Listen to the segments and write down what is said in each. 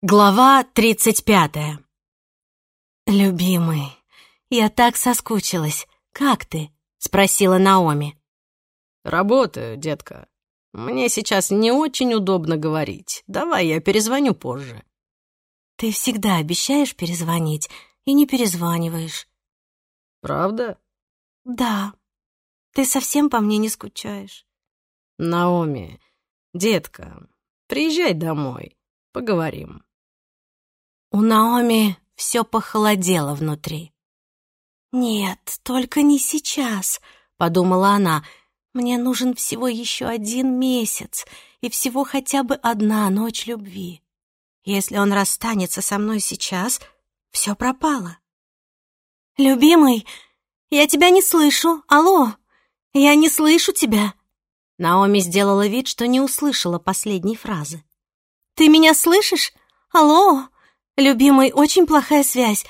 Глава тридцать пятая. «Любимый, я так соскучилась. Как ты?» — спросила Наоми. «Работаю, детка. Мне сейчас не очень удобно говорить. Давай я перезвоню позже». «Ты всегда обещаешь перезвонить и не перезваниваешь». «Правда?» «Да. Ты совсем по мне не скучаешь». «Наоми, детка, приезжай домой, поговорим». У Наоми все похолодело внутри. «Нет, только не сейчас», — подумала она. «Мне нужен всего еще один месяц и всего хотя бы одна ночь любви. Если он расстанется со мной сейчас, все пропало». «Любимый, я тебя не слышу. Алло, я не слышу тебя». Наоми сделала вид, что не услышала последней фразы. «Ты меня слышишь? Алло?» «Любимый, очень плохая связь.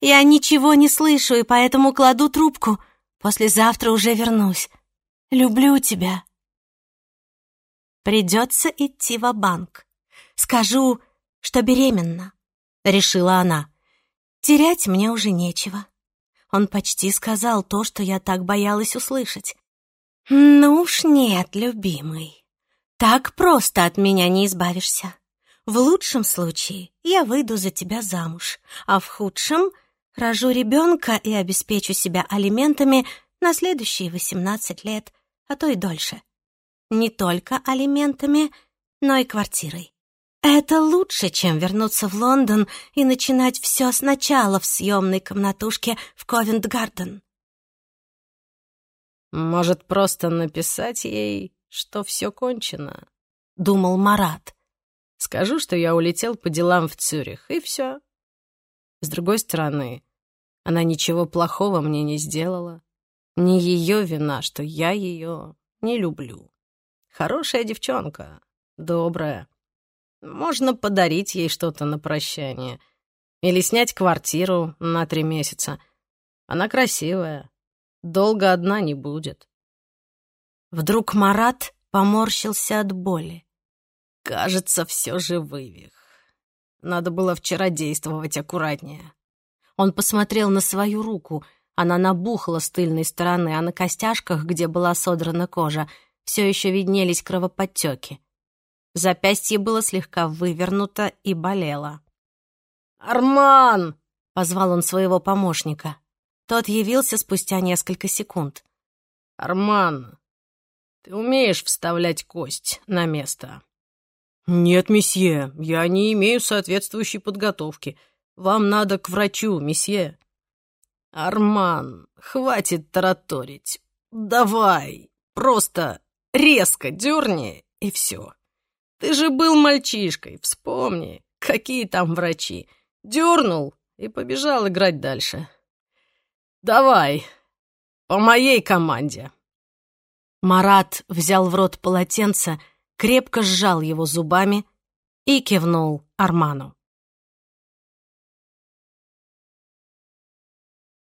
Я ничего не слышу, и поэтому кладу трубку. Послезавтра уже вернусь. Люблю тебя». Придется идти в банк Скажу, что беременна, решила она. Терять мне уже нечего. Он почти сказал то, что я так боялась услышать. «Ну уж нет, любимый, так просто от меня не избавишься. В лучшем случае я выйду за тебя замуж, а в худшем рожу ребенка и обеспечу себя алиментами на следующие 18 лет, а то и дольше. Не только алиментами, но и квартирой. Это лучше, чем вернуться в Лондон и начинать все сначала в съемной комнатушке в Ковент-Гарден. «Может, просто написать ей, что все кончено?» — думал Марат. Скажу, что я улетел по делам в Цюрих, и все. С другой стороны, она ничего плохого мне не сделала. Не ее вина, что я ее не люблю. Хорошая девчонка, добрая. Можно подарить ей что-то на прощание. Или снять квартиру на три месяца. Она красивая. Долго одна не будет. Вдруг Марат поморщился от боли. Кажется, все же вывих. Надо было вчера действовать аккуратнее. Он посмотрел на свою руку. Она набухла с тыльной стороны, а на костяшках, где была содрана кожа, все еще виднелись кровоподтеки. Запястье было слегка вывернуто и болело. «Арман!» — позвал он своего помощника. Тот явился спустя несколько секунд. «Арман, ты умеешь вставлять кость на место?» «Нет, месье, я не имею соответствующей подготовки. Вам надо к врачу, месье». «Арман, хватит тараторить. Давай, просто резко дерни, и все. Ты же был мальчишкой, вспомни, какие там врачи. Дернул и побежал играть дальше. Давай, по моей команде». Марат взял в рот полотенце, крепко сжал его зубами и кивнул Арману.